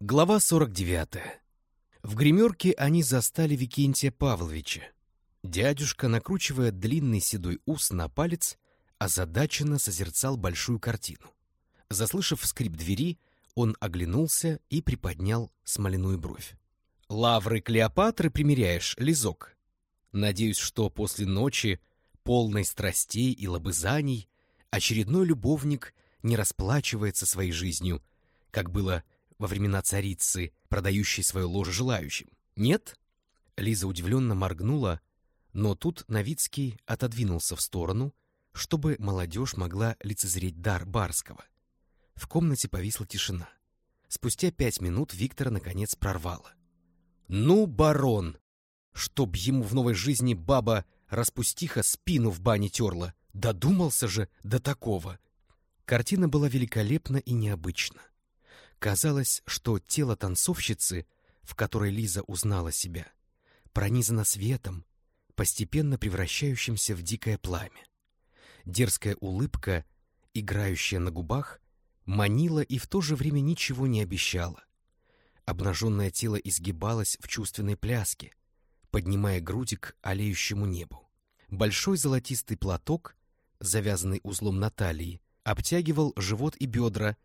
Глава 49. В гримерке они застали Викентия Павловича. Дядюшка, накручивая длинный седой ус на палец, озадаченно созерцал большую картину. Заслышав скрип двери, он оглянулся и приподнял смоляную бровь. «Лавры Клеопатры примеряешь, Лизок? Надеюсь, что после ночи, полной страстей и лобызаний, очередной любовник не расплачивается своей жизнью, как было во времена царицы, продающей свое ложе желающим. Нет? Лиза удивленно моргнула, но тут Новицкий отодвинулся в сторону, чтобы молодежь могла лицезреть дар Барского. В комнате повисла тишина. Спустя пять минут Виктора наконец прорвало. «Ну, барон! Чтоб ему в новой жизни баба распустиха спину в бане терла! Додумался же до такого!» Картина была великолепна и необычна. Казалось, что тело танцовщицы, в которой Лиза узнала себя, пронизано светом, постепенно превращающимся в дикое пламя. Дерзкая улыбка, играющая на губах, манила и в то же время ничего не обещала. Обнаженное тело изгибалось в чувственной пляске, поднимая груди к олеющему небу. Большой золотистый платок, завязанный узлом на талии, обтягивал живот и бедра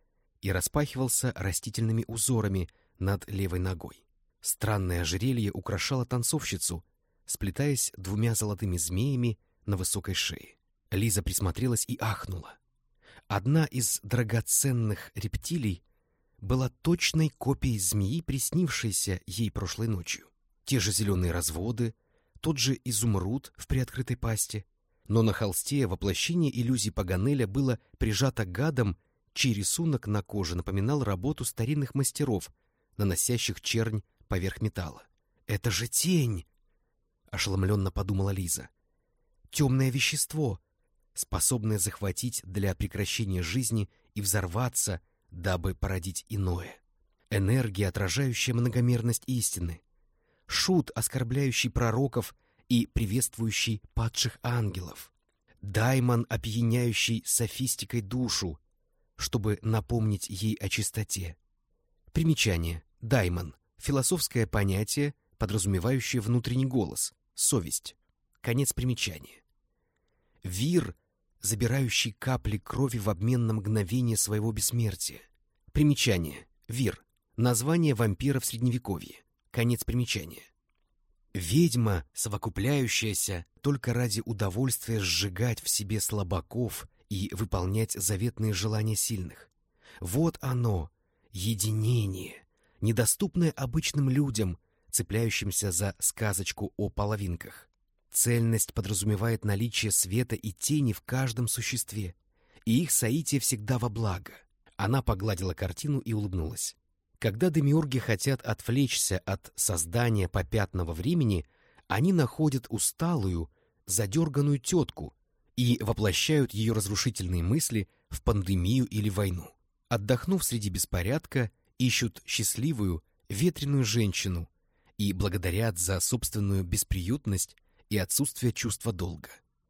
и распахивался растительными узорами над левой ногой. Странное ожерелье украшало танцовщицу, сплетаясь двумя золотыми змеями на высокой шее. Лиза присмотрелась и ахнула. Одна из драгоценных рептилий была точной копией змеи, приснившейся ей прошлой ночью. Те же зеленые разводы, тот же изумруд в приоткрытой пасти. Но на холсте воплощение иллюзий Паганеля было прижато гадом чей рисунок на коже напоминал работу старинных мастеров, наносящих чернь поверх металла. «Это же тень!» — ошеломленно подумала Лиза. «Темное вещество, способное захватить для прекращения жизни и взорваться, дабы породить иное. Энергия, отражающая многомерность истины. Шут, оскорбляющий пророков и приветствующий падших ангелов. Даймон, опьяняющий софистикой душу, чтобы напомнить ей о чистоте. Примечание. Даймон. Философское понятие, подразумевающее внутренний голос, совесть. Конец примечания. Вир, забирающий капли крови в обмен на мгновение своего бессмертия. Примечание. Вир. Название вампира в Средневековье. Конец примечания. Ведьма, совокупляющаяся только ради удовольствия сжигать в себе слабаков и выполнять заветные желания сильных. Вот оно, единение, недоступное обычным людям, цепляющимся за сказочку о половинках. Цельность подразумевает наличие света и тени в каждом существе, и их соитие всегда во благо. Она погладила картину и улыбнулась. Когда демиурги хотят отвлечься от создания попятного времени, они находят усталую, задерганную тетку, и воплощают ее разрушительные мысли в пандемию или войну. Отдохнув среди беспорядка, ищут счастливую, ветреную женщину и благодарят за собственную бесприютность и отсутствие чувства долга.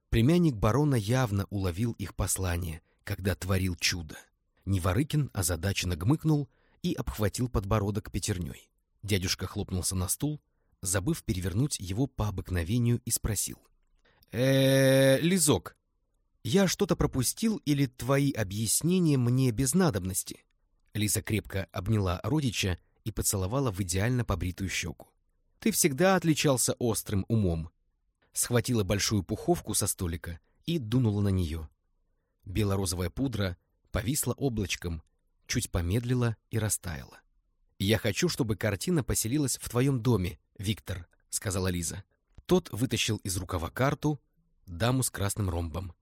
Племянник барона явно уловил их послание, когда творил чудо. Неворыкин озадаченно гмыкнул и обхватил подбородок пятерней. Дядюшка хлопнулся на стул, забыв перевернуть его по обыкновению, и спросил э Лизок, я что-то пропустил или твои объяснения мне без надобности?» Лиза крепко обняла родича и поцеловала в идеально побритую щеку. «Ты всегда отличался острым умом». Схватила большую пуховку со столика и дунула на нее. Белорозовая пудра повисла облачком, чуть помедлила и растаяла. «Я хочу, чтобы картина поселилась в твоем доме, Виктор», — сказала Лиза. Тот вытащил из рукава карту, даму с красным ромбом.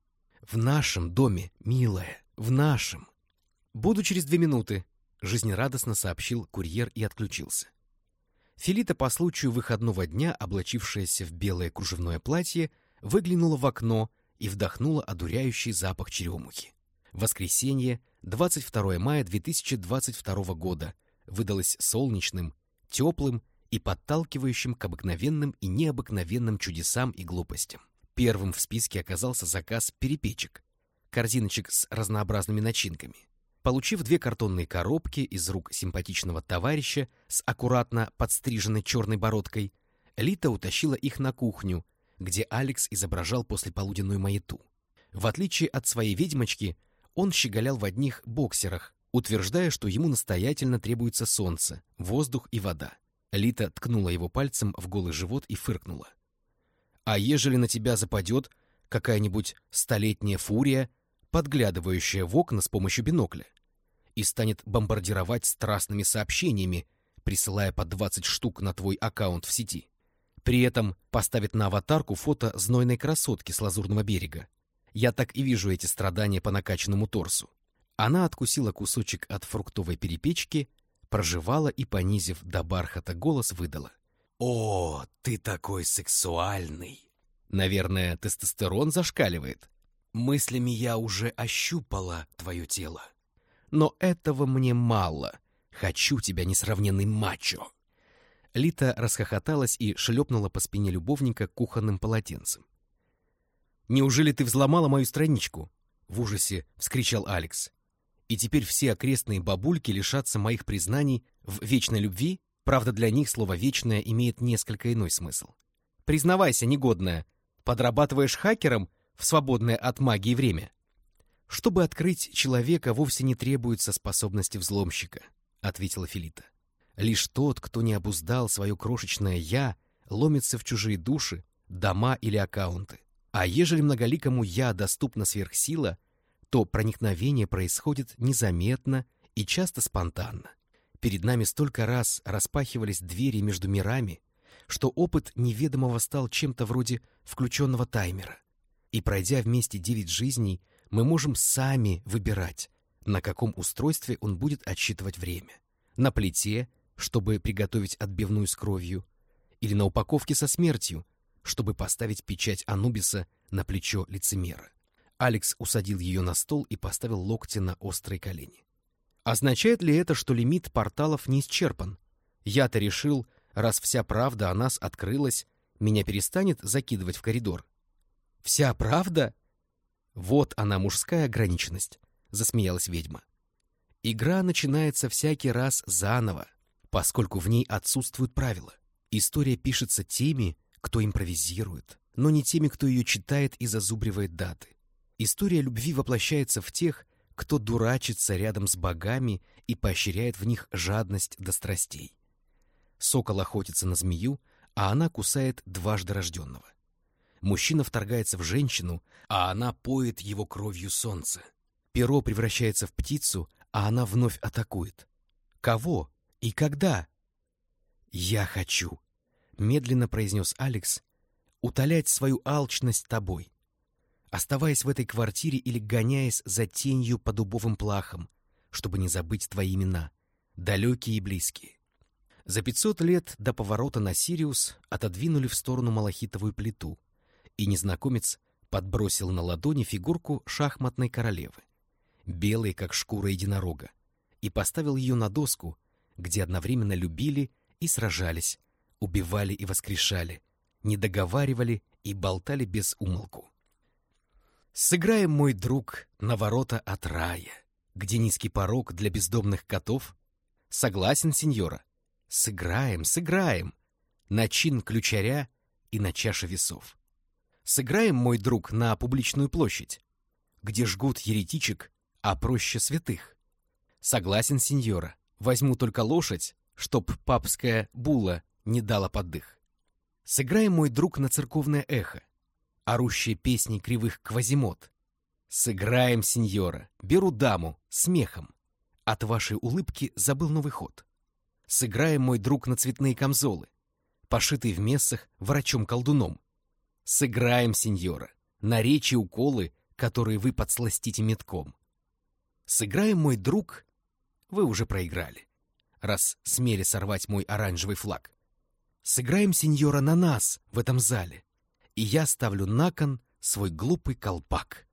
«В нашем доме, милая, в нашем!» «Буду через две минуты», — жизнерадостно сообщил курьер и отключился. Филита по случаю выходного дня, облачившаяся в белое кружевное платье, выглянула в окно и вдохнула одуряющий запах черемухи. Воскресенье, 22 мая 2022 года, выдалось солнечным, теплым и подталкивающим к обыкновенным и необыкновенным чудесам и глупостям. Первым в списке оказался заказ перепечек, корзиночек с разнообразными начинками. Получив две картонные коробки из рук симпатичного товарища с аккуратно подстриженной черной бородкой, Лита утащила их на кухню, где Алекс изображал послеполуденную маяту. В отличие от своей ведьмочки, он щеголял в одних боксерах, утверждая, что ему настоятельно требуется солнце, воздух и вода. Лита ткнула его пальцем в голый живот и фыркнула. «А ежели на тебя западет какая-нибудь столетняя фурия, подглядывающая в окна с помощью бинокля, и станет бомбардировать страстными сообщениями, присылая по 20 штук на твой аккаунт в сети. При этом поставит на аватарку фото знойной красотки с лазурного берега. Я так и вижу эти страдания по накачанному торсу. Она откусила кусочек от фруктовой перепечки, прожевала и, понизив до бархата голос, выдала. «О, ты такой сексуальный!» Наверное, тестостерон зашкаливает. Мыслями я уже ощупала твое тело. Но этого мне мало. Хочу тебя, несравненный мачо. Лита расхохоталась и шлепнула по спине любовника кухонным полотенцем. «Неужели ты взломала мою страничку?» — в ужасе вскричал Алекс. «И теперь все окрестные бабульки лишатся моих признаний в вечной любви? Правда, для них слово «вечное» имеет несколько иной смысл. Признавайся, негодная, подрабатываешь хакером в свободное от магии время?» «Чтобы открыть человека, вовсе не требуется способности взломщика», — ответила Филита. Лишь тот, кто не обуздал свое крошечное «я», ломится в чужие души, дома или аккаунты. А ежели многоликому «я» доступна сверхсила, то проникновение происходит незаметно и часто спонтанно. Перед нами столько раз распахивались двери между мирами, что опыт неведомого стал чем-то вроде включенного таймера. И пройдя вместе девять жизней, мы можем сами выбирать, на каком устройстве он будет отсчитывать время. На плите чтобы приготовить отбивную с кровью, или на упаковке со смертью, чтобы поставить печать Анубиса на плечо лицемера. Алекс усадил ее на стол и поставил локти на острые колени. Означает ли это, что лимит порталов не исчерпан? Я-то решил, раз вся правда о нас открылась, меня перестанет закидывать в коридор. Вся правда? Вот она, мужская ограниченность, засмеялась ведьма. Игра начинается всякий раз заново поскольку в ней отсутствуют правила. История пишется теми, кто импровизирует, но не теми, кто ее читает и зазубривает даты. История любви воплощается в тех, кто дурачится рядом с богами и поощряет в них жадность до страстей. Сокол охотится на змею, а она кусает дважды рожденного. Мужчина вторгается в женщину, а она поет его кровью солнце. Перо превращается в птицу, а она вновь атакует. Кого? И когда? Я хочу, медленно произнес Алекс, утолять свою алчность тобой. Оставаясь в этой квартире или гоняясь за тенью по дубовым плахам, чтобы не забыть твои имена, далекие и близкие. За пятьсот лет до поворота на Сириус отодвинули в сторону малахитовую плиту, и незнакомец подбросил на ладони фигурку шахматной королевы, белой, как шкура единорога, и поставил ее на доску, где одновременно любили и сражались, убивали и воскрешали, не договаривали и болтали без умолку. Сыграем, мой друг, на ворота от рая, где низкий порог для бездомных котов. Согласен, сеньора? Сыграем, сыграем. На чин ключаря и на чаше весов. Сыграем, мой друг, на публичную площадь, где жгут еретичек, а проще святых. Согласен, сеньора. Возьму только лошадь, чтоб папская була не дала поддых. Сыграем, мой друг, на церковное эхо, орущие песни кривых квазимот. Сыграем, сеньора, беру даму, смехом. От вашей улыбки забыл новый ход. Сыграем, мой друг, на цветные камзолы, пошитые в мессах врачом-колдуном. Сыграем, сеньора, на речи уколы, которые вы подсластите метком. Сыграем, мой друг, вы уже проиграли, раз смели сорвать мой оранжевый флаг. Сыграем, сеньора, на нас в этом зале, и я ставлю на кон свой глупый колпак.